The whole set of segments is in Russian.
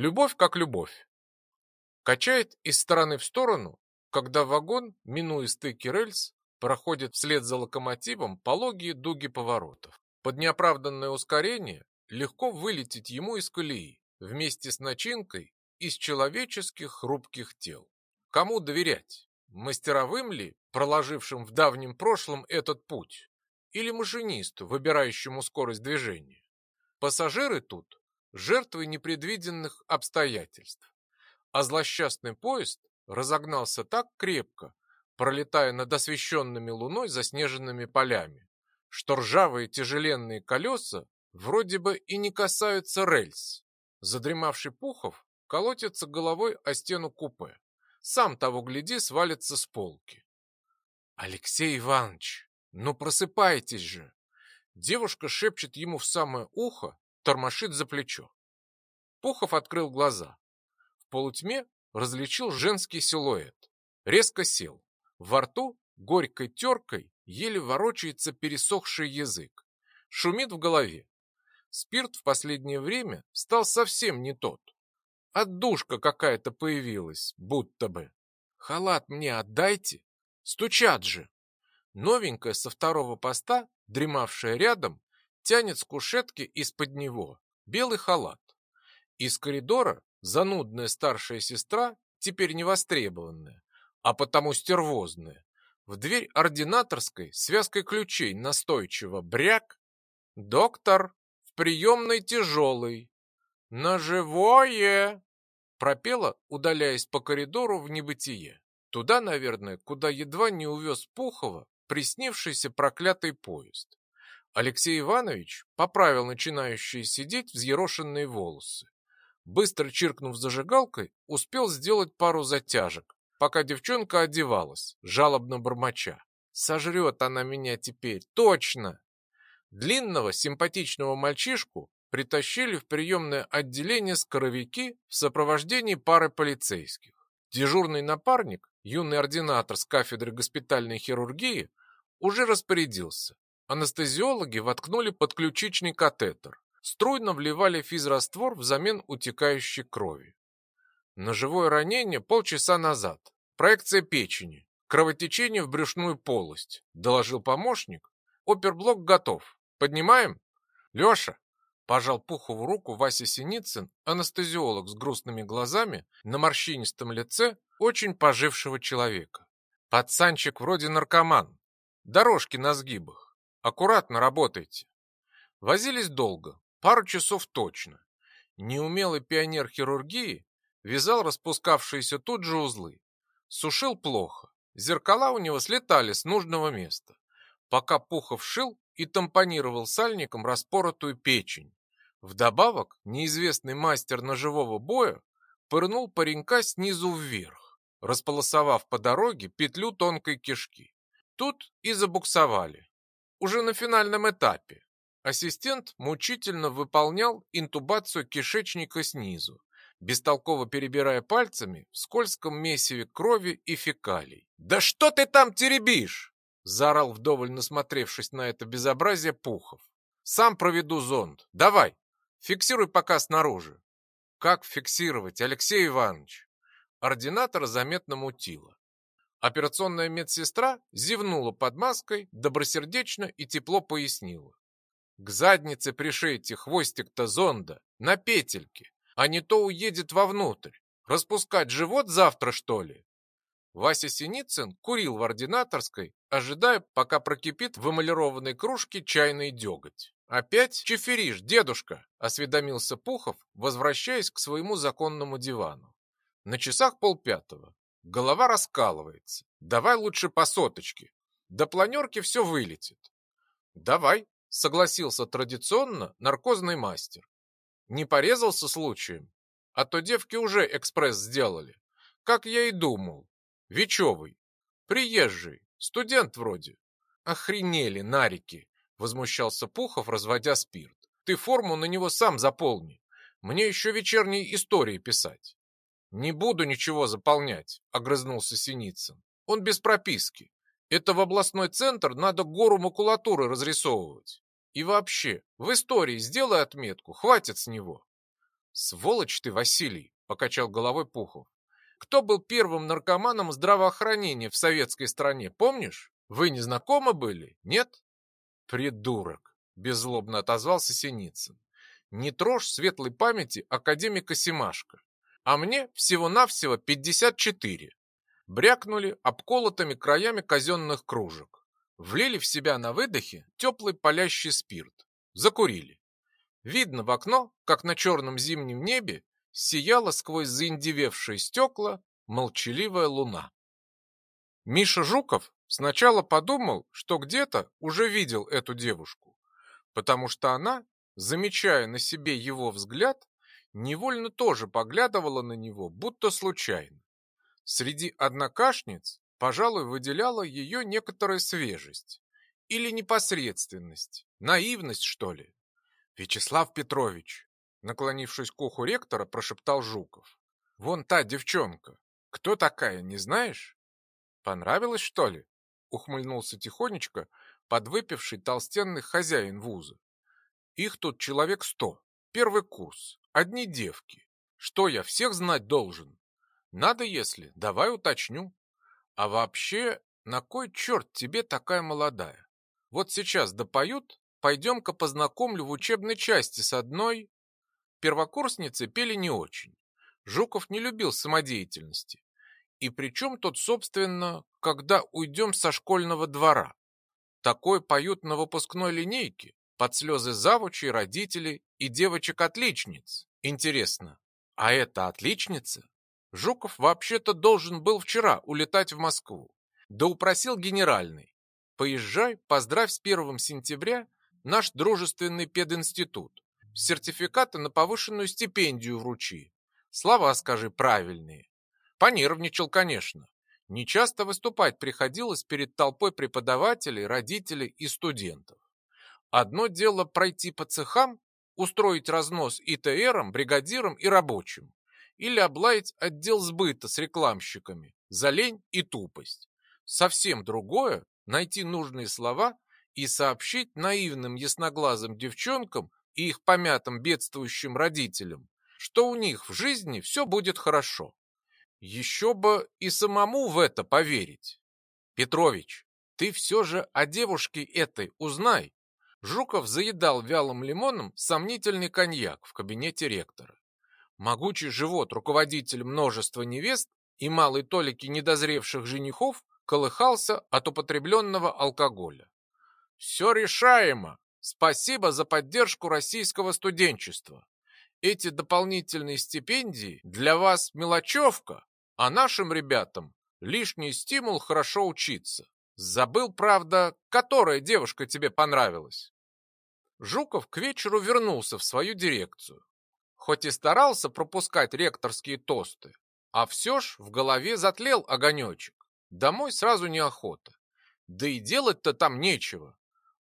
Любовь как любовь. Качает из стороны в сторону, когда вагон, минуя стыки рельс, проходит вслед за локомотивом пологие дуги поворотов. Под неоправданное ускорение легко вылететь ему из колеи вместе с начинкой из человеческих хрупких тел. Кому доверять? Мастеровым ли, проложившим в давнем прошлом этот путь? Или машинисту, выбирающему скорость движения? Пассажиры тут – жертвы непредвиденных обстоятельств. А злосчастный поезд разогнался так крепко, пролетая над освещенными луной заснеженными полями, что ржавые тяжеленные колеса вроде бы и не касаются рельс. Задремавший Пухов колотится головой о стену купе. Сам того гляди свалится с полки. «Алексей Иванович, ну просыпайтесь же!» Девушка шепчет ему в самое ухо, тормошит за плечо. Пухов открыл глаза. В полутьме различил женский силуэт. Резко сел. Во рту горькой теркой еле ворочается пересохший язык. Шумит в голове. Спирт в последнее время стал совсем не тот. Отдушка какая-то появилась, будто бы. Халат мне отдайте. Стучат же. Новенькая со второго поста, дремавшая рядом, тянет с кушетки из-под него белый халат. Из коридора занудная старшая сестра, теперь невостребованная, а потому стервозная, в дверь ординаторской связкой ключей настойчиво бряк. «Доктор, в приемной тяжелый, на живое!» пропела, удаляясь по коридору в небытие. Туда, наверное, куда едва не увез Пухова приснившийся проклятый поезд. Алексей Иванович поправил начинающие сидеть взъерошенные волосы. Быстро чиркнув зажигалкой, успел сделать пару затяжек, пока девчонка одевалась, жалобно бормоча. «Сожрет она меня теперь, точно!» Длинного, симпатичного мальчишку притащили в приемное отделение скоровики в сопровождении пары полицейских. Дежурный напарник, юный ординатор с кафедры госпитальной хирургии, уже распорядился. Анестезиологи воткнули подключичный катетер, струйно вливали физраствор взамен утекающей крови. Ножевое ранение полчаса назад. Проекция печени. Кровотечение в брюшную полость, доложил помощник. Оперблок готов. Поднимаем? Леша, Пожал Пухову руку Вася Синицын, анестезиолог с грустными глазами, на морщинистом лице очень пожившего человека. Пацанчик вроде наркоман. Дорожки на сгибах. Аккуратно работайте. Возились долго, пару часов точно. Неумелый пионер хирургии вязал распускавшиеся тут же узлы. Сушил плохо. Зеркала у него слетали с нужного места. Пока Пухов шил и тампонировал сальником распоротую печень, Вдобавок, неизвестный мастер ножевого боя пырнул паренька снизу вверх, располосовав по дороге петлю тонкой кишки. Тут и забуксовали. Уже на финальном этапе. Ассистент мучительно выполнял интубацию кишечника снизу, бестолково перебирая пальцами в скользком месиве крови и фекалий. «Да что ты там теребишь?» заорал вдоволь насмотревшись на это безобразие Пухов. «Сам проведу зонд. Давай!» Фиксируй пока снаружи. Как фиксировать, Алексей Иванович? Ординатор заметно мутило. Операционная медсестра зевнула под маской, добросердечно и тепло пояснила. К заднице пришейте хвостик-то зонда, на петельке, а не то уедет вовнутрь. Распускать живот завтра, что ли? Вася Синицын курил в ординаторской, ожидая, пока прокипит в эмалированной кружке чайный деготь. «Опять чеферишь, дедушка?» – осведомился Пухов, возвращаясь к своему законному дивану. На часах полпятого. Голова раскалывается. Давай лучше по соточке. До планерки все вылетит. Давай, согласился традиционно наркозный мастер. Не порезался случаем? А то девки уже экспресс сделали. Как я и думал. Вечевый. Приезжий. Студент вроде. Охренели нарики. Возмущался Пухов, разводя спирт. Ты форму на него сам заполни. Мне еще вечерние истории писать. Не буду ничего заполнять, огрызнулся Синицын. Он без прописки. Это в областной центр надо гору макулатуры разрисовывать. И вообще, в истории сделай отметку, хватит с него. Сволочь ты, Василий, покачал головой Пухов. Кто был первым наркоманом здравоохранения в советской стране, помнишь? Вы не знакомы были? Нет? Придурок, беззлобно отозвался Синицын. Не трожь светлой памяти академика Семашко. А мне всего-навсего 54. Брякнули обколотыми краями казенных кружек. Влили в себя на выдохе теплый палящий спирт. Закурили. Видно в окно, как на черном зимнем небе сияла сквозь заиндевевшие стекла молчаливая луна. Миша Жуков сначала подумал, что где-то уже видел эту девушку, потому что она, замечая на себе его взгляд, невольно тоже поглядывала на него, будто случайно. Среди однокашниц, пожалуй, выделяла ее некоторая свежесть или непосредственность, наивность, что ли. Вячеслав Петрович, наклонившись к уху ректора, прошептал Жуков. Вон та девчонка. Кто такая, не знаешь? Понравилось, что ли? Ухмыльнулся тихонечко подвыпивший толстенный хозяин вуза. Их тут человек сто. Первый курс. Одни девки. Что я всех знать должен? Надо, если, давай уточню. А вообще, на кой черт тебе такая молодая? Вот сейчас допоют, пойдем-ка познакомлю в учебной части с одной... Первокурсницы пели не очень. Жуков не любил самодеятельности. И причем тут, собственно, когда уйдем со школьного двора? Такой поют на выпускной линейке, под слезы завучей, родителей и девочек-отличниц. Интересно, а это отличница? Жуков вообще-то должен был вчера улетать в Москву. Да упросил генеральный. Поезжай, поздравь с первым сентября наш дружественный пединститут. Сертификаты на повышенную стипендию вручи. Слова скажи правильные. Понервничал, конечно. Нечасто выступать приходилось перед толпой преподавателей, родителей и студентов. Одно дело пройти по цехам, устроить разнос ИТРам, бригадирам и рабочим или облаять отдел сбыта с рекламщиками за лень и тупость. Совсем другое – найти нужные слова и сообщить наивным ясноглазым девчонкам и их помятым бедствующим родителям, что у них в жизни все будет хорошо. Еще бы и самому в это поверить. Петрович, ты все же о девушке этой узнай. Жуков заедал вялым лимоном сомнительный коньяк в кабинете ректора. Могучий живот руководитель множества невест и малой толики недозревших женихов колыхался от употребленного алкоголя. «Все решаемо! Спасибо за поддержку российского студенчества. Эти дополнительные стипендии для вас мелочевка, а нашим ребятам лишний стимул хорошо учиться. Забыл, правда, которая девушка тебе понравилась?» Жуков к вечеру вернулся в свою дирекцию хоть и старался пропускать ректорские тосты, а все ж в голове затлел огонечек. Домой сразу неохота. Да и делать-то там нечего.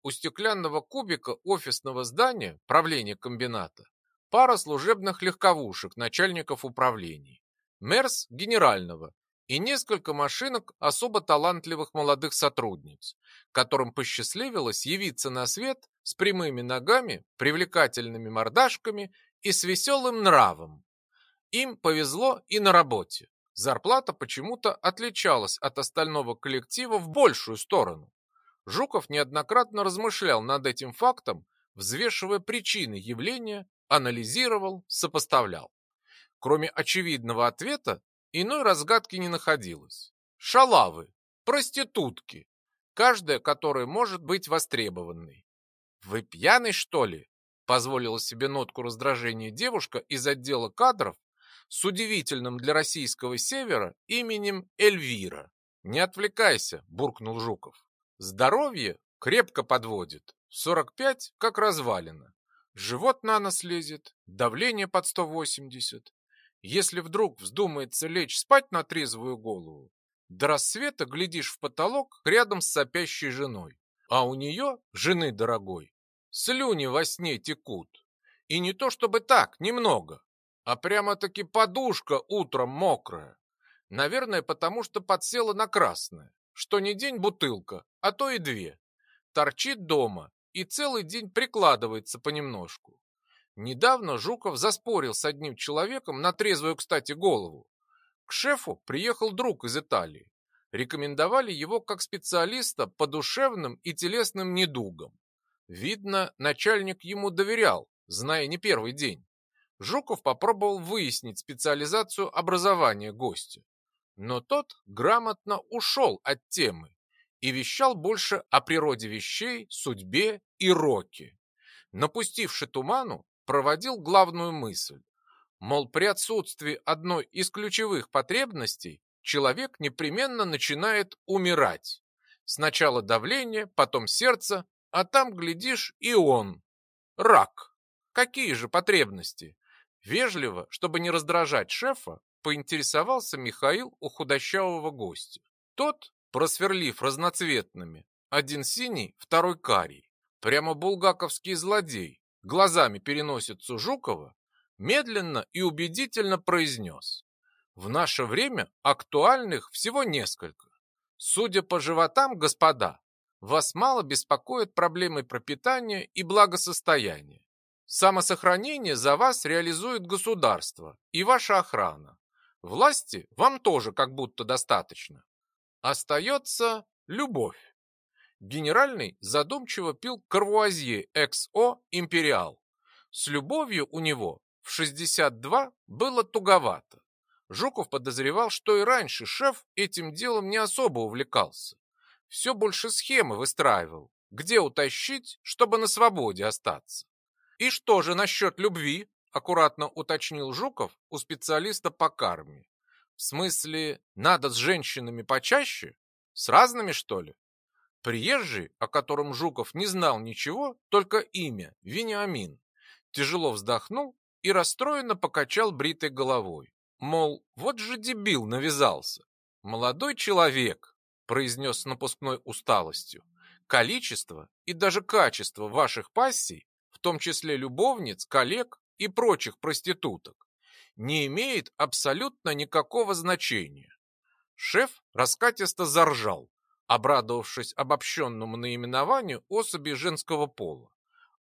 У стеклянного кубика офисного здания, правления комбината, пара служебных легковушек начальников управлений, мерс генерального и несколько машинок особо талантливых молодых сотрудниц, которым посчастливилось явиться на свет с прямыми ногами, привлекательными мордашками и с веселым нравом. Им повезло и на работе. Зарплата почему-то отличалась от остального коллектива в большую сторону. Жуков неоднократно размышлял над этим фактом, взвешивая причины явления, анализировал, сопоставлял. Кроме очевидного ответа, иной разгадки не находилось. Шалавы, проститутки, каждая которая может быть востребованной. «Вы пьяный, что ли?» позволила себе нотку раздражения девушка из отдела кадров с удивительным для российского севера именем Эльвира. «Не отвлекайся», — буркнул Жуков. «Здоровье крепко подводит. 45 как развалина. Живот на нос лезет, давление под 180. Если вдруг вздумается лечь спать на трезвую голову, до рассвета глядишь в потолок рядом с сопящей женой. А у нее, жены дорогой, Слюни во сне текут. И не то чтобы так, немного, а прямо-таки подушка утром мокрая. Наверное, потому что подсела на красное, что не день бутылка, а то и две. Торчит дома и целый день прикладывается понемножку. Недавно Жуков заспорил с одним человеком на трезвую, кстати, голову. К шефу приехал друг из Италии. Рекомендовали его как специалиста по душевным и телесным недугам. Видно, начальник ему доверял, зная не первый день. Жуков попробовал выяснить специализацию образования гостя. Но тот грамотно ушел от темы и вещал больше о природе вещей, судьбе и роке. Напустивши туману, проводил главную мысль. Мол, при отсутствии одной из ключевых потребностей человек непременно начинает умирать. Сначала давление, потом сердце, а там, глядишь, и он. Рак. Какие же потребности? Вежливо, чтобы не раздражать шефа, поинтересовался Михаил у худощавого гостя. Тот, просверлив разноцветными, один синий, второй карий, прямо булгаковский злодей, глазами переносицу Жукова, медленно и убедительно произнес. В наше время актуальных всего несколько. Судя по животам, господа, вас мало беспокоят проблемы пропитания и благосостояния. Самосохранение за вас реализует государство и ваша охрана. Власти вам тоже как будто достаточно. Остается любовь. Генеральный задумчиво пил Карвуазье XO Империал. С любовью у него в 62 было туговато. Жуков подозревал, что и раньше шеф этим делом не особо увлекался. Все больше схемы выстраивал, где утащить, чтобы на свободе остаться. И что же насчет любви? Аккуратно уточнил Жуков у специалиста по карме. В смысле, надо с женщинами почаще? С разными, что ли? Приезжий, о котором Жуков не знал ничего, только имя, Вениамин, тяжело вздохнул и расстроенно покачал бритой головой. Мол, вот же дебил навязался. Молодой человек, произнес с напускной усталостью, количество и даже качество ваших пассий, в том числе любовниц, коллег и прочих проституток, не имеет абсолютно никакого значения. Шеф раскатисто заржал, обрадовавшись обобщенному наименованию особи женского пола.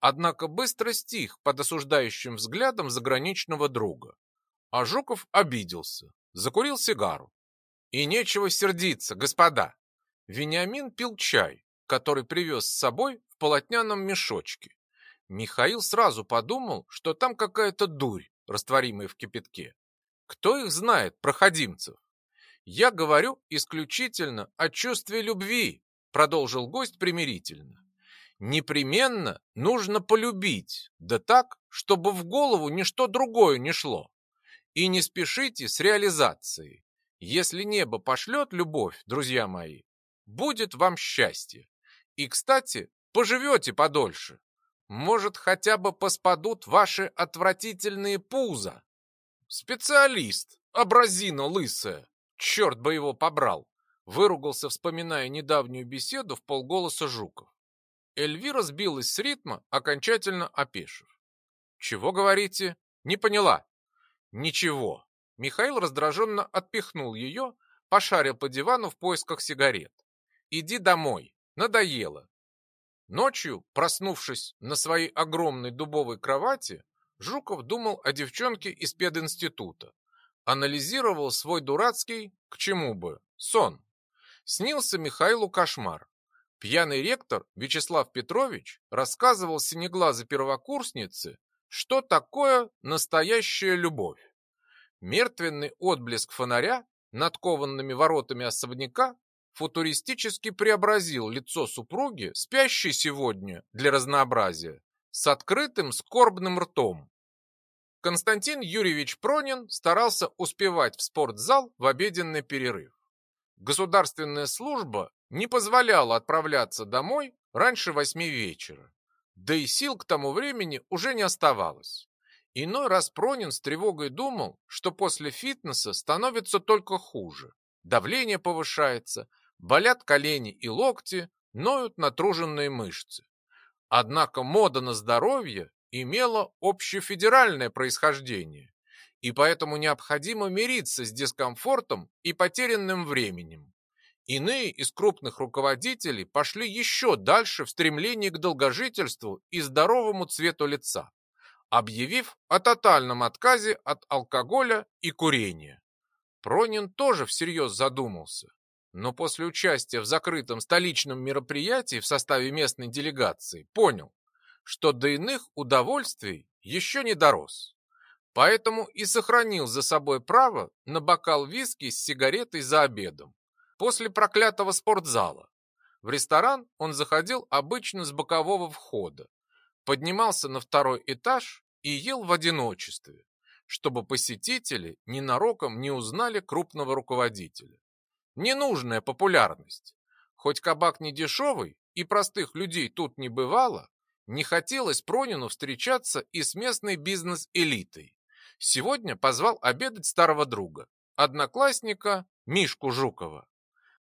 Однако быстро стих под осуждающим взглядом заграничного друга. А Жуков обиделся, закурил сигару. И нечего сердиться, господа. Вениамин пил чай, который привез с собой в полотняном мешочке. Михаил сразу подумал, что там какая-то дурь, растворимая в кипятке. Кто их знает, проходимцев? Я говорю исключительно о чувстве любви, продолжил гость примирительно. Непременно нужно полюбить, да так, чтобы в голову ничто другое не шло. И не спешите с реализацией. Если небо пошлет любовь, друзья мои, будет вам счастье. И, кстати, поживете подольше. Может, хотя бы поспадут ваши отвратительные пузо. Специалист, образина лысая, черт бы его побрал, выругался, вспоминая недавнюю беседу в полголоса Жуков. Эльвира сбилась с ритма, окончательно опешив. «Чего говорите?» «Не поняла». Ничего. Михаил раздраженно отпихнул ее, пошарил по дивану в поисках сигарет. Иди домой. Надоело. Ночью, проснувшись на своей огромной дубовой кровати, Жуков думал о девчонке из пединститута. Анализировал свой дурацкий, к чему бы, сон. Снился Михаилу кошмар. Пьяный ректор Вячеслав Петрович рассказывал синеглазой первокурснице, что такое настоящая любовь? Мертвенный отблеск фонаря над кованными воротами особняка футуристически преобразил лицо супруги, спящей сегодня для разнообразия, с открытым скорбным ртом. Константин Юрьевич Пронин старался успевать в спортзал в обеденный перерыв. Государственная служба не позволяла отправляться домой раньше восьми вечера. Да и сил к тому времени уже не оставалось. Иной раз Пронин с тревогой думал, что после фитнеса становится только хуже. Давление повышается, болят колени и локти, ноют натруженные мышцы. Однако мода на здоровье имела общефедеральное происхождение, и поэтому необходимо мириться с дискомфортом и потерянным временем. Иные из крупных руководителей пошли еще дальше в стремлении к долгожительству и здоровому цвету лица. объявив о тотальном отказе от алкоголя и курения. Пронин тоже всерьез задумался, но после участия в закрытом столичном мероприятии в составе местной делегации понял, что до иных удовольствий еще не дорос. Поэтому и сохранил за собой право на бокал виски с сигаретой за обедом, после проклятого спортзала. В ресторан он заходил обычно с бокового входа, поднимался на второй этаж и ел в одиночестве, чтобы посетители ненароком не узнали крупного руководителя. Ненужная популярность. Хоть кабак не дешевый и простых людей тут не бывало, не хотелось Пронину встречаться и с местной бизнес-элитой. Сегодня позвал обедать старого друга, одноклассника Мишку Жукова.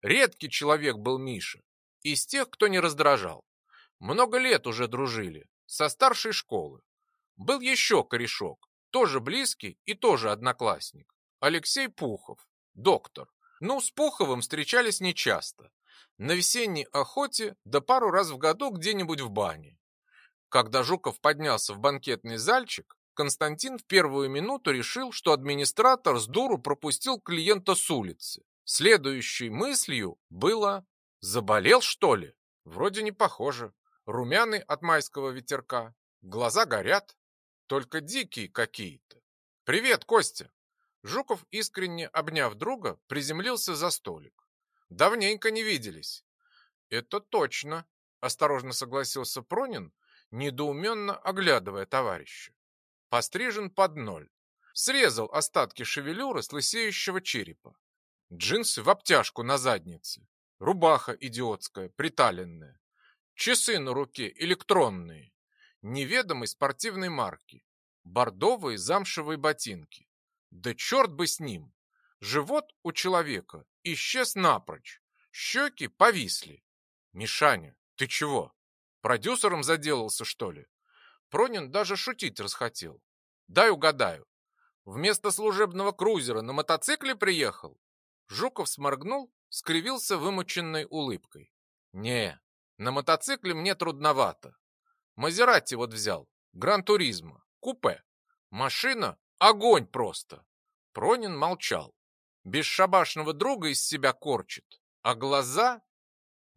Редкий человек был Миша, из тех, кто не раздражал. Много лет уже дружили, со старшей школы. Был еще корешок, тоже близкий и тоже одноклассник. Алексей Пухов, доктор. Ну, с Пуховым встречались нечасто. На весенней охоте да пару раз в году где-нибудь в бане. Когда Жуков поднялся в банкетный зальчик, Константин в первую минуту решил, что администратор с дуру пропустил клиента с улицы. Следующей мыслью было «Заболел, что ли?» Вроде не похоже. Румяный от майского ветерка, глаза горят, только дикие какие-то. «Привет, Костя!» Жуков, искренне обняв друга, приземлился за столик. «Давненько не виделись». «Это точно», — осторожно согласился Пронин, недоуменно оглядывая товарища. Пострижен под ноль. Срезал остатки шевелюры с лысеющего черепа. Джинсы в обтяжку на заднице. Рубаха идиотская, приталенная. Часы на руке электронные. Неведомой спортивной марки. Бордовые замшевые ботинки. Да черт бы с ним! Живот у человека исчез напрочь. Щеки повисли. Мишаня, ты чего? Продюсером заделался, что ли? Пронин даже шутить расхотел. Дай угадаю. Вместо служебного крузера на мотоцикле приехал? Жуков сморгнул, скривился вымученной улыбкой. Не, на мотоцикле мне трудновато. Мазерати вот взял. Гран-туризма. Купе. Машина — огонь просто. Пронин молчал. Бесшабашного друга из себя корчит. А глаза...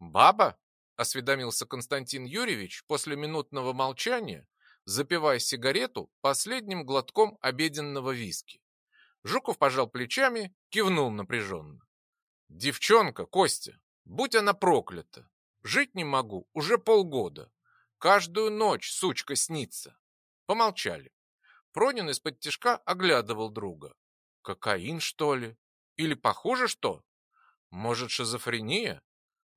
Баба? Осведомился Константин Юрьевич после минутного молчания, запивая сигарету последним глотком обеденного виски. Жуков пожал плечами, кивнул напряженно. «Девчонка, Костя, будь она проклята! Жить не могу уже полгода. Каждую ночь сучка снится». Помолчали. Пронин из-под тишка оглядывал друга. «Кокаин, что ли? Или похоже что? Может, шизофрения?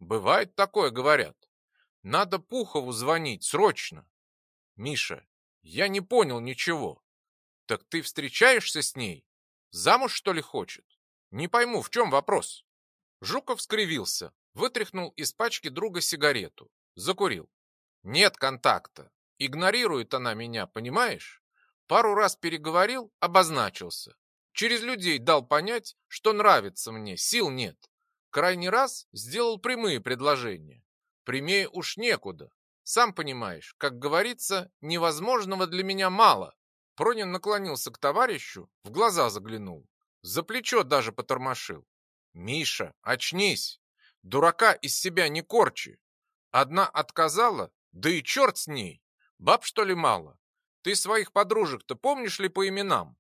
Бывает такое, говорят. Надо Пухову звонить срочно. Миша, я не понял ничего. Так ты встречаешься с ней? Замуж, что ли, хочет? Не пойму, в чем вопрос? Жуков скривился, вытряхнул из пачки друга сигарету, закурил. Нет контакта. Игнорирует она меня, понимаешь? Пару раз переговорил, обозначился. Через людей дал понять, что нравится мне, сил нет. Крайний раз сделал прямые предложения. Прямее уж некуда. Сам понимаешь, как говорится, невозможного для меня мало. Пронин наклонился к товарищу, в глаза заглянул. За плечо даже потормошил. Миша, очнись! Дурака из себя не корчи. Одна отказала, да и черт с ней. Баб, что ли, мало? Ты своих подружек-то помнишь ли по именам?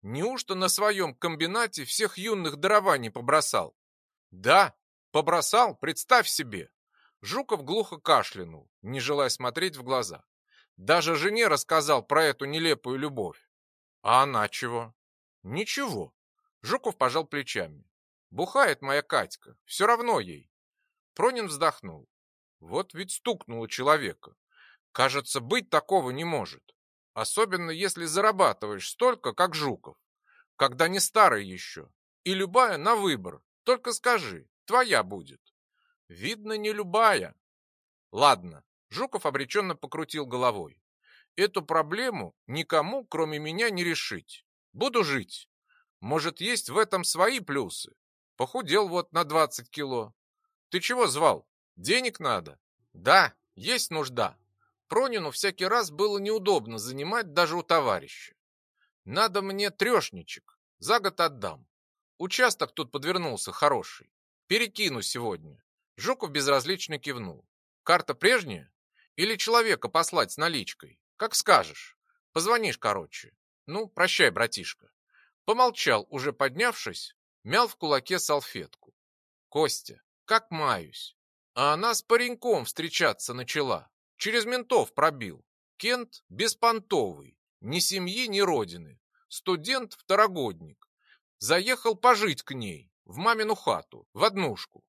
Неужто на своем комбинате всех юных дарований побросал? Да, побросал, представь себе. Жуков глухо кашлянул, не желая смотреть в глаза. Даже жене рассказал про эту нелепую любовь. А она чего? Ничего. Жуков пожал плечами. Бухает моя Катька, все равно ей. Пронин вздохнул. Вот ведь стукнуло человека. Кажется, быть такого не может. Особенно если зарабатываешь столько, как Жуков. Когда не старый еще. И любая на выбор, только скажи, твоя будет. Видно, не любая. Ладно, Жуков обреченно покрутил головой. Эту проблему никому, кроме меня, не решить. Буду жить. Может, есть в этом свои плюсы. Похудел вот на 20 кило. Ты чего звал? Денег надо? Да, есть нужда. Пронину всякий раз было неудобно занимать даже у товарища. Надо мне трешничек, за год отдам. Участок тут подвернулся хороший. Перекину сегодня. Жуков безразлично кивнул. Карта прежняя? Или человека послать с наличкой? Как скажешь. Позвонишь, короче. Ну, прощай, братишка. Помолчал, уже поднявшись, мял в кулаке салфетку. Костя, как маюсь. А она с пареньком встречаться начала. Через ментов пробил. Кент беспонтовый. Ни семьи, ни родины. Студент-второгодник. Заехал пожить к ней, в мамину хату, в однушку.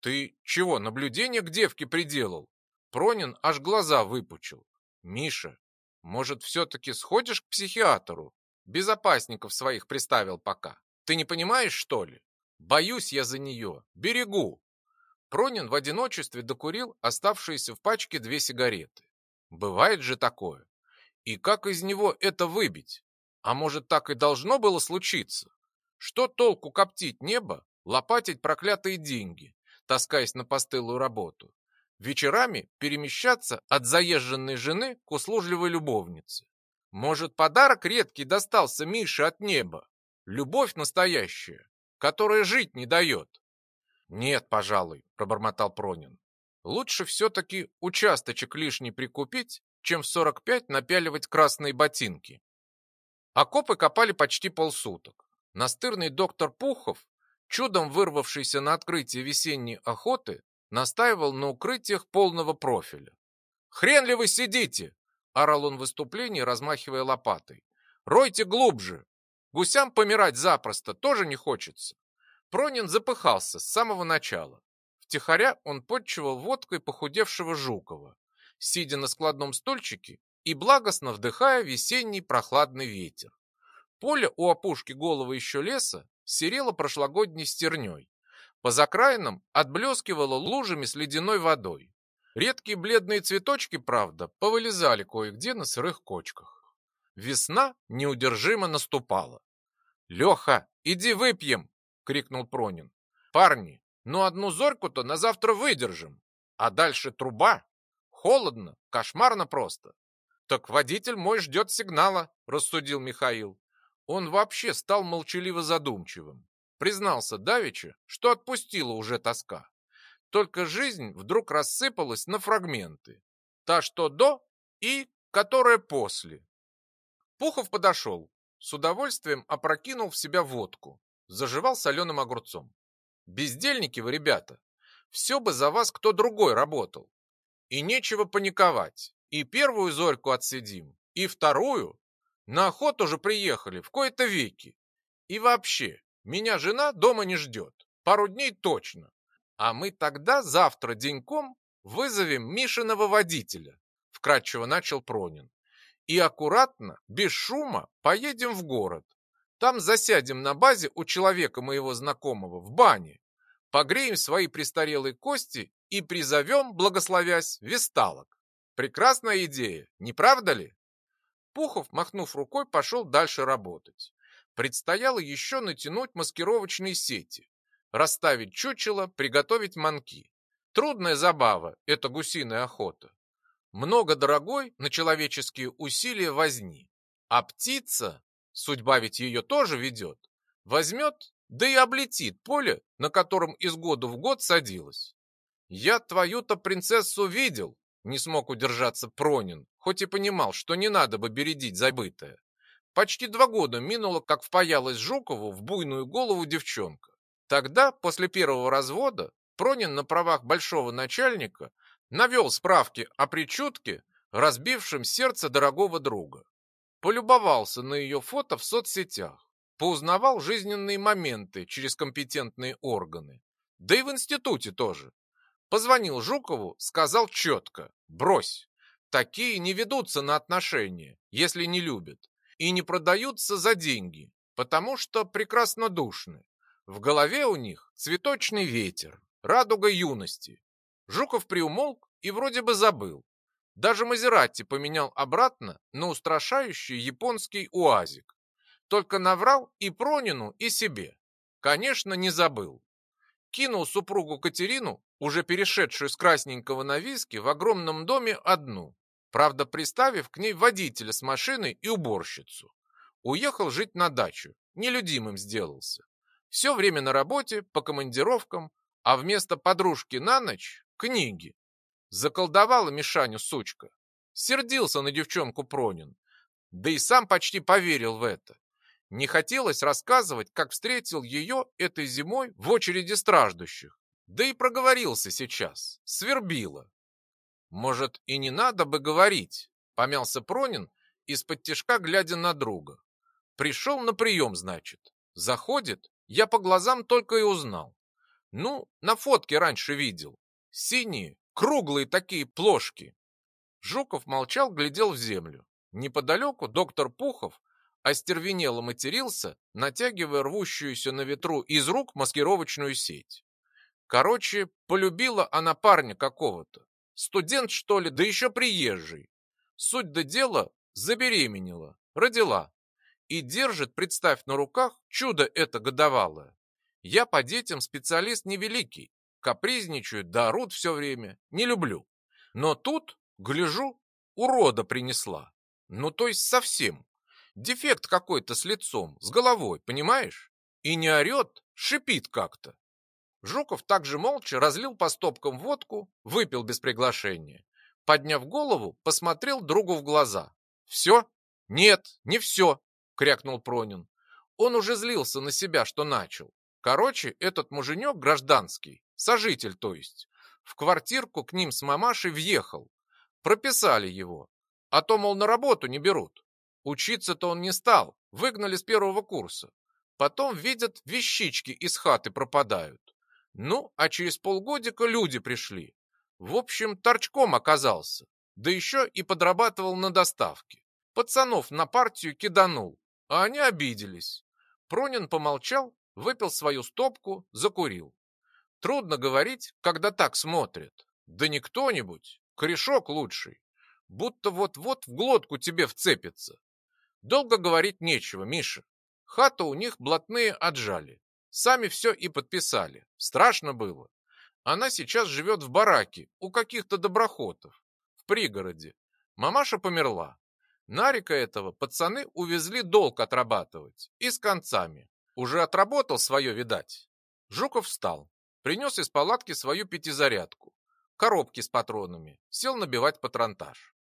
Ты чего, наблюдение к девке приделал? Пронин аж глаза выпучил. Миша, может, все-таки сходишь к психиатру? Безопасников своих приставил пока. Ты не понимаешь, что ли? Боюсь я за нее. Берегу. Пронин в одиночестве докурил оставшиеся в пачке две сигареты. Бывает же такое. И как из него это выбить? А может, так и должно было случиться? Что толку коптить небо, лопатить проклятые деньги, таскаясь на постылую работу? Вечерами перемещаться от заезженной жены к услужливой любовнице. Может, подарок редкий достался Мише от неба? Любовь настоящая, которая жить не дает. Нет, пожалуй, пробормотал Пронин. Лучше все-таки участочек лишний прикупить, чем в 45 напяливать красные ботинки. Окопы копали почти полсуток. Настырный доктор Пухов, чудом вырвавшийся на открытие весенней охоты, настаивал на укрытиях полного профиля. «Хрен ли вы сидите?» – орал он в выступлении, размахивая лопатой. «Ройте глубже! Гусям помирать запросто тоже не хочется!» Пронин запыхался с самого начала. Втихаря он подчивал водкой похудевшего Жукова, сидя на складном стульчике и благостно вдыхая весенний прохладный ветер. Поле у опушки головы еще леса серело прошлогодней стерней. По закраинам отблескивало лужами с ледяной водой. Редкие бледные цветочки, правда, повылезали кое-где на сырых кочках. Весна неудержимо наступала. «Леха, иди выпьем!» — крикнул Пронин. «Парни, ну одну зорьку-то на завтра выдержим, а дальше труба. Холодно, кошмарно просто. «Так водитель мой ждет сигнала», — рассудил Михаил. Он вообще стал молчаливо задумчивым. Признался Давича, что отпустила уже тоска. Только жизнь вдруг рассыпалась на фрагменты. Та, что до, и которая после. Пухов подошел, с удовольствием опрокинул в себя водку, заживал соленым огурцом. «Бездельники вы, ребята! Все бы за вас кто другой работал. И нечего паниковать. И первую зорьку отсидим, и вторую. На охоту уже приехали, в кои-то веки. И вообще, меня жена дома не ждет. Пару дней точно. А мы тогда завтра деньком вызовем Мишиного водителя, вкратчиво начал Пронин. И аккуратно, без шума, поедем в город. Там засядем на базе у человека моего знакомого в бане. Погреем свои престарелые кости и призовем, благословясь, весталок. Прекрасная идея, не правда ли? Пухов, махнув рукой, пошел дальше работать. Предстояло еще натянуть маскировочные сети, расставить чучело, приготовить манки. Трудная забава – это гусиная охота. Много дорогой на человеческие усилия возни. А птица, судьба ведь ее тоже ведет, возьмет, да и облетит поле, на котором из года в год садилась. Я твою-то принцессу видел, не смог удержаться Пронин, хоть и понимал, что не надо бы бередить забытое. Почти два года минуло, как впаялась Жукову в буйную голову девчонка. Тогда, после первого развода, Пронин на правах большого начальника навел справки о причудке, разбившем сердце дорогого друга. Полюбовался на ее фото в соцсетях, поузнавал жизненные моменты через компетентные органы. Да и в институте тоже. Позвонил Жукову, сказал четко «брось». Такие не ведутся на отношения, если не любят, и не продаются за деньги, потому что прекрасно душны. В голове у них цветочный ветер, радуга юности. Жуков приумолк и вроде бы забыл. Даже Мазератти поменял обратно на устрашающий японский уазик. Только наврал и Пронину, и себе. Конечно, не забыл кинул супругу Катерину, уже перешедшую с красненького на виски, в огромном доме одну. правда приставив к ней водителя с машиной и уборщицу. Уехал жить на дачу, нелюдимым сделался. Все время на работе, по командировкам, а вместо подружки на ночь — книги. Заколдовала Мишаню сучка. Сердился на девчонку Пронин. Да и сам почти поверил в это. Не хотелось рассказывать, как встретил ее этой зимой в очереди страждущих. Да и проговорился сейчас. Свербило. Может, и не надо бы говорить, помялся Пронин, из-под тишка глядя на друга. Пришел на прием, значит. Заходит, я по глазам только и узнал. Ну, на фотке раньше видел. Синие, круглые такие плошки. Жуков молчал, глядел в землю. Неподалеку доктор Пухов остервенело матерился, натягивая рвущуюся на ветру из рук маскировочную сеть. Короче, полюбила она парня какого-то. Студент, что ли, да еще приезжий. Суть до дела, забеременела, родила. И держит, представь, на руках чудо это годовалое. Я по детям специалист невеликий. Капризничают, да орут все время. Не люблю. Но тут, гляжу, урода принесла. Ну, то есть совсем. Дефект какой-то с лицом, с головой, понимаешь? И не орет, шипит как-то. Жуков также молча разлил по стопкам водку, выпил без приглашения. Подняв голову, посмотрел другу в глаза. «Все?» «Нет, не все», — крякнул Пронин. Он уже злился на себя, что начал. Короче, этот муженек гражданский, сожитель то есть, в квартирку к ним с мамашей въехал. Прописали его. А то, мол, на работу не берут. Учиться-то он не стал, выгнали с первого курса. Потом видят, вещички из хаты пропадают. Ну, а через полгодика люди пришли. В общем, торчком оказался. Да еще и подрабатывал на доставке. Пацанов на партию киданул, а они обиделись. Пронин помолчал, выпил свою стопку, закурил. Трудно говорить, когда так смотрят. Да не кто-нибудь, корешок лучший. Будто вот-вот в глотку тебе вцепится. Долго говорить нечего, Миша. Хату у них блатные отжали. Сами все и подписали. Страшно было. Она сейчас живет в бараке у каких-то доброхотов. В пригороде. Мамаша померла. Нарика этого пацаны увезли долг отрабатывать. И с концами. Уже отработал свое, видать. Жуков встал. Принес из палатки свою пятизарядку. Коробки с патронами. Сел набивать патронтаж.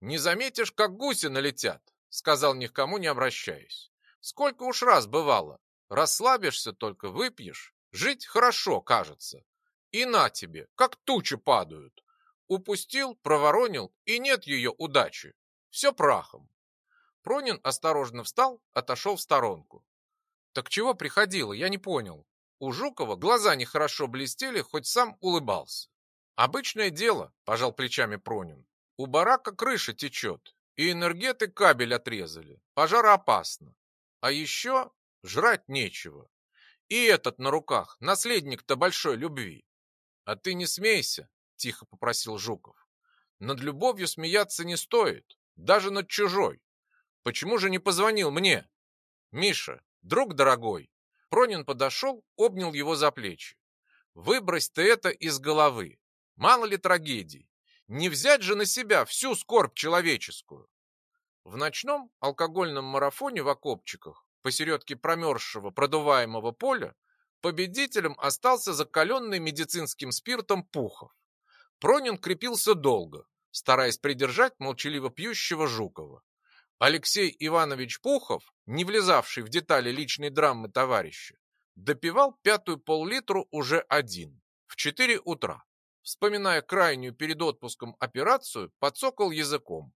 Не заметишь, как гуси налетят, сказал ни к кому не обращаясь. Сколько уж раз бывало. Расслабишься только, выпьешь. Жить хорошо, кажется. И на тебе, как тучи падают. Упустил, проворонил, и нет ее удачи. Все прахом. Пронин осторожно встал, отошел в сторонку. Так чего приходило, я не понял. У Жукова глаза нехорошо блестели, хоть сам улыбался. Обычное дело, пожал плечами Пронин. У барака крыша течет, и энергеты кабель отрезали. Пожароопасно. А еще жрать нечего. И этот на руках, наследник-то большой любви. А ты не смейся, тихо попросил Жуков. Над любовью смеяться не стоит, даже над чужой. Почему же не позвонил мне? Миша, друг дорогой. Пронин подошел, обнял его за плечи. Выбрось ты это из головы. Мало ли трагедий. Не взять же на себя всю скорбь человеческую. В ночном алкогольном марафоне в окопчиках посередке промерзшего продуваемого поля победителем остался закаленный медицинским спиртом Пухов. Пронин крепился долго, стараясь придержать молчаливо пьющего Жукова. Алексей Иванович Пухов, не влезавший в детали личной драмы товарища, допивал пятую пол-литру уже один, в четыре утра. Вспоминая крайнюю перед отпуском операцию, подсокал языком.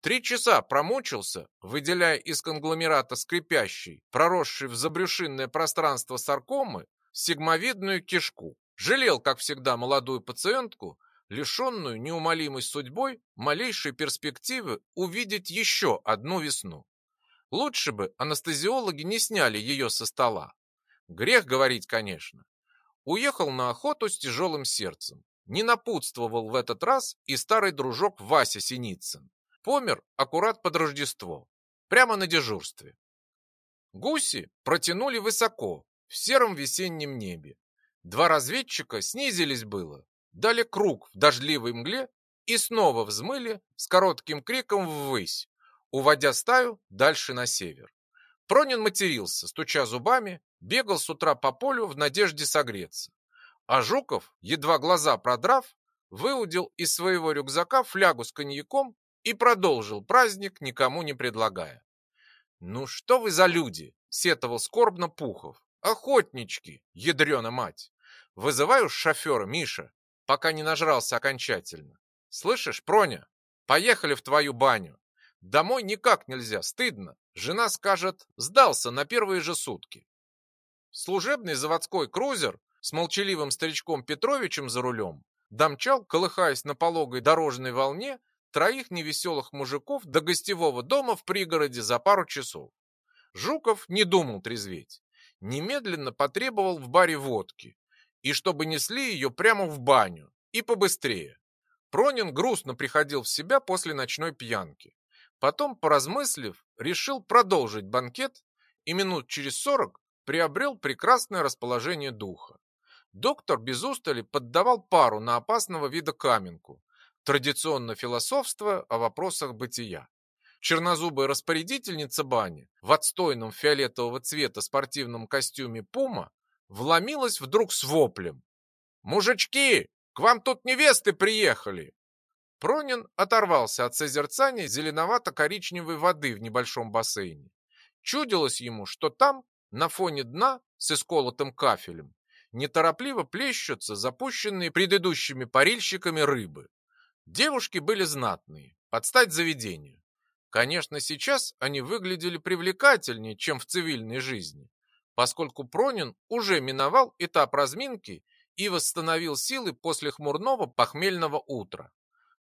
Три часа промучился, выделяя из конгломерата скрипящий, проросший в забрюшинное пространство саркомы, сигмовидную кишку. Жалел, как всегда, молодую пациентку, лишенную неумолимой судьбой малейшей перспективы увидеть еще одну весну. Лучше бы анестезиологи не сняли ее со стола. Грех говорить, конечно. Уехал на охоту с тяжелым сердцем. Не напутствовал в этот раз и старый дружок Вася Синицын. Помер аккурат под Рождество, прямо на дежурстве. Гуси протянули высоко, в сером весеннем небе. Два разведчика снизились было, дали круг в дождливой мгле и снова взмыли с коротким криком ввысь, уводя стаю дальше на север. Пронин матерился, стуча зубами, бегал с утра по полю в надежде согреться. А Жуков, едва глаза продрав, выудил из своего рюкзака флягу с коньяком и продолжил праздник, никому не предлагая. «Ну что вы за люди?» — сетовал скорбно Пухов. «Охотнички, ядрена мать! Вызываю шофера, Миша, пока не нажрался окончательно. Слышишь, Проня, поехали в твою баню. Домой никак нельзя, стыдно. Жена скажет, сдался на первые же сутки. Служебный заводской крузер с молчаливым старичком Петровичем за рулем домчал, колыхаясь на пологой дорожной волне, троих невеселых мужиков до гостевого дома в пригороде за пару часов. Жуков не думал трезветь. Немедленно потребовал в баре водки. И чтобы несли ее прямо в баню. И побыстрее. Пронин грустно приходил в себя после ночной пьянки. Потом, поразмыслив, решил продолжить банкет и минут через сорок приобрел прекрасное расположение духа. Доктор без устали поддавал пару на опасного вида каменку, традиционно философствуя о вопросах бытия. Чернозубая распорядительница бани в отстойном фиолетового цвета спортивном костюме «Пума» вломилась вдруг с воплем. «Мужички, к вам тут невесты приехали!» Пронин оторвался от созерцания зеленовато-коричневой воды в небольшом бассейне. Чудилось ему, что там, на фоне дна с исколотым кафелем, неторопливо плещутся запущенные предыдущими парильщиками рыбы. Девушки были знатные, под стать заведению. Конечно, сейчас они выглядели привлекательнее, чем в цивильной жизни, поскольку Пронин уже миновал этап разминки и восстановил силы после хмурного похмельного утра.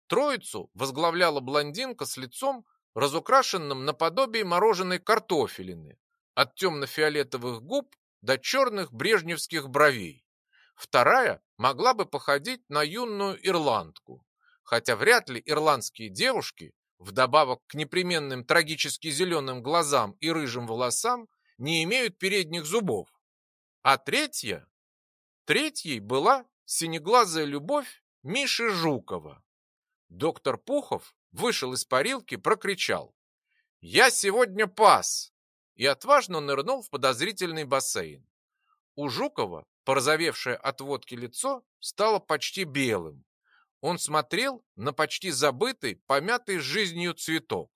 Троицу возглавляла блондинка с лицом, разукрашенным наподобие мороженой картофелины, от темно-фиолетовых губ до черных брежневских бровей. Вторая могла бы походить на юную ирландку, хотя вряд ли ирландские девушки, вдобавок к непременным трагически зеленым глазам и рыжим волосам, не имеют передних зубов. А третья? Третьей была синеглазая любовь Миши Жукова. Доктор Пухов вышел из парилки, прокричал. «Я сегодня пас!» и отважно нырнул в подозрительный бассейн. У Жукова, порозовевшее от водки лицо, стало почти белым. Он смотрел на почти забытый, помятый жизнью цветок.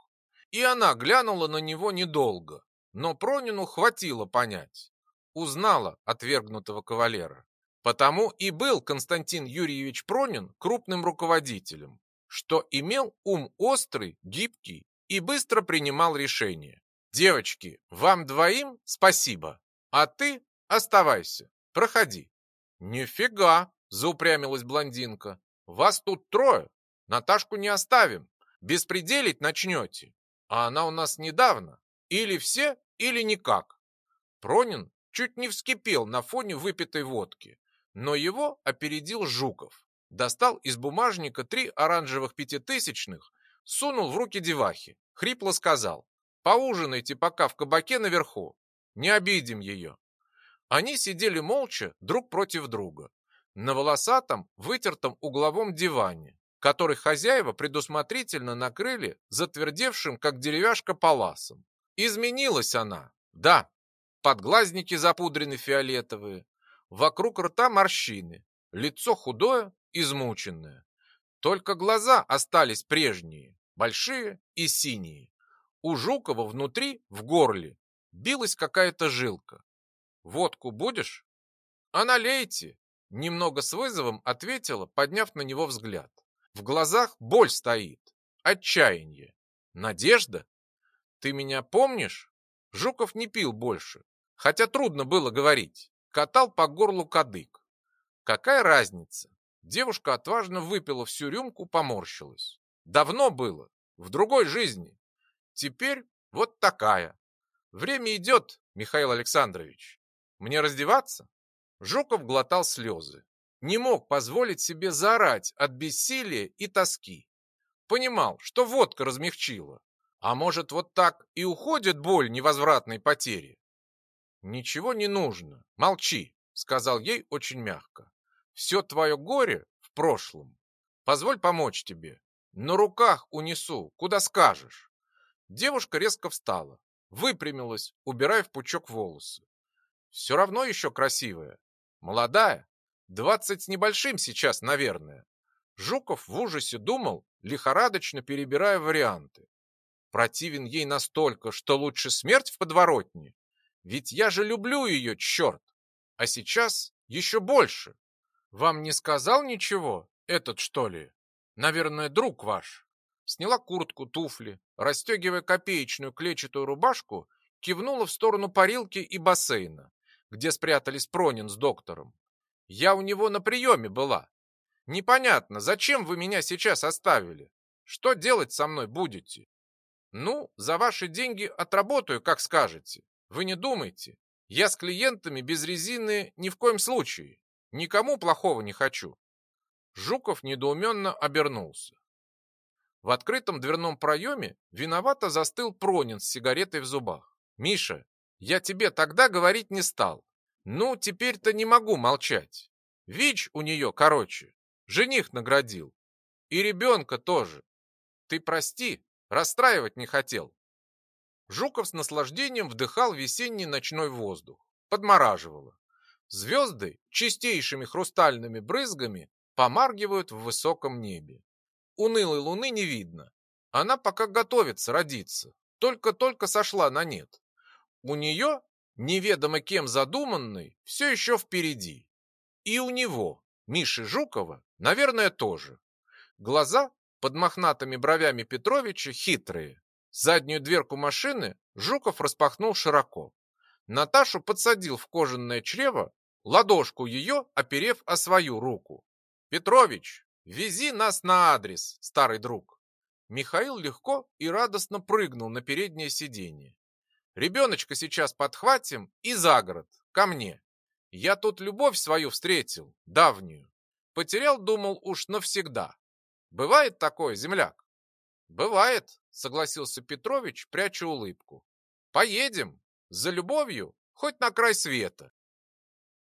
И она глянула на него недолго, но Пронину хватило понять. Узнала отвергнутого кавалера. Потому и был Константин Юрьевич Пронин крупным руководителем что имел ум острый, гибкий и быстро принимал решения. Девочки, вам двоим спасибо, а ты оставайся, проходи. Нифига, заупрямилась блондинка. Вас тут трое, Наташку не оставим, беспределить начнете. А она у нас недавно. Или все, или никак. Пронин чуть не вскипел на фоне выпитой водки, но его опередил Жуков достал из бумажника три оранжевых пятитысячных, сунул в руки девахи, хрипло сказал, «Поужинайте пока в кабаке наверху, не обидим ее». Они сидели молча друг против друга, на волосатом, вытертом угловом диване, который хозяева предусмотрительно накрыли затвердевшим, как деревяшка, паласом. Изменилась она, да, подглазники запудрены фиолетовые, вокруг рта морщины, лицо худое, измученная. Только глаза остались прежние, большие и синие. У Жукова внутри, в горле, билась какая-то жилка. «Водку будешь?» «А налейте!» Немного с вызовом ответила, подняв на него взгляд. В глазах боль стоит, отчаяние, надежда. «Ты меня помнишь?» Жуков не пил больше, хотя трудно было говорить. Катал по горлу кадык. Какая разница? Девушка отважно выпила всю рюмку, поморщилась. Давно было, в другой жизни. Теперь вот такая. Время идет, Михаил Александрович. Мне раздеваться? Жуков глотал слезы. Не мог позволить себе заорать от бессилия и тоски. Понимал, что водка размягчила. А может, вот так и уходит боль невозвратной потери? Ничего не нужно, молчи, сказал ей очень мягко. Все твое горе в прошлом. Позволь помочь тебе. На руках унесу, куда скажешь. Девушка резко встала, выпрямилась, убирая в пучок волосы. Все равно еще красивая. Молодая. Двадцать с небольшим сейчас, наверное. Жуков в ужасе думал, лихорадочно перебирая варианты. Противен ей настолько, что лучше смерть в подворотне. Ведь я же люблю ее, черт. А сейчас еще больше. Вам не сказал ничего, этот что ли? Наверное, друг ваш. Сняла куртку, туфли, расстегивая копеечную клетчатую рубашку, кивнула в сторону парилки и бассейна, где спрятались Пронин с доктором. Я у него на приеме была. Непонятно, зачем вы меня сейчас оставили? Что делать со мной будете? Ну, за ваши деньги отработаю, как скажете. Вы не думайте. Я с клиентами без резины ни в коем случае. Никому плохого не хочу. Жуков недоуменно обернулся. В открытом дверном проеме виновато застыл Пронин с сигаретой в зубах. «Миша, я тебе тогда говорить не стал. Ну, теперь-то не могу молчать. ВИЧ у нее, короче. Жених наградил. И ребенка тоже. Ты прости, расстраивать не хотел». Жуков с наслаждением вдыхал весенний ночной воздух. Подмораживало. Звезды чистейшими хрустальными брызгами помаргивают в высоком небе. Унылой луны не видно. Она пока готовится родиться. Только-только сошла на нет. У нее, неведомо кем задуманный, все еще впереди. И у него, Миши Жукова, наверное, тоже. Глаза под мохнатыми бровями Петровича хитрые. Заднюю дверку машины Жуков распахнул широко. Наташу подсадил в кожаное чрево, ладошку ее оперев о свою руку. «Петрович, вези нас на адрес, старый друг!» Михаил легко и радостно прыгнул на переднее сиденье. «Ребеночка сейчас подхватим и за город, ко мне. Я тут любовь свою встретил, давнюю. Потерял, думал, уж навсегда. Бывает такое, земляк?» «Бывает», — согласился Петрович, пряча улыбку. «Поедем. За любовью, хоть на край света».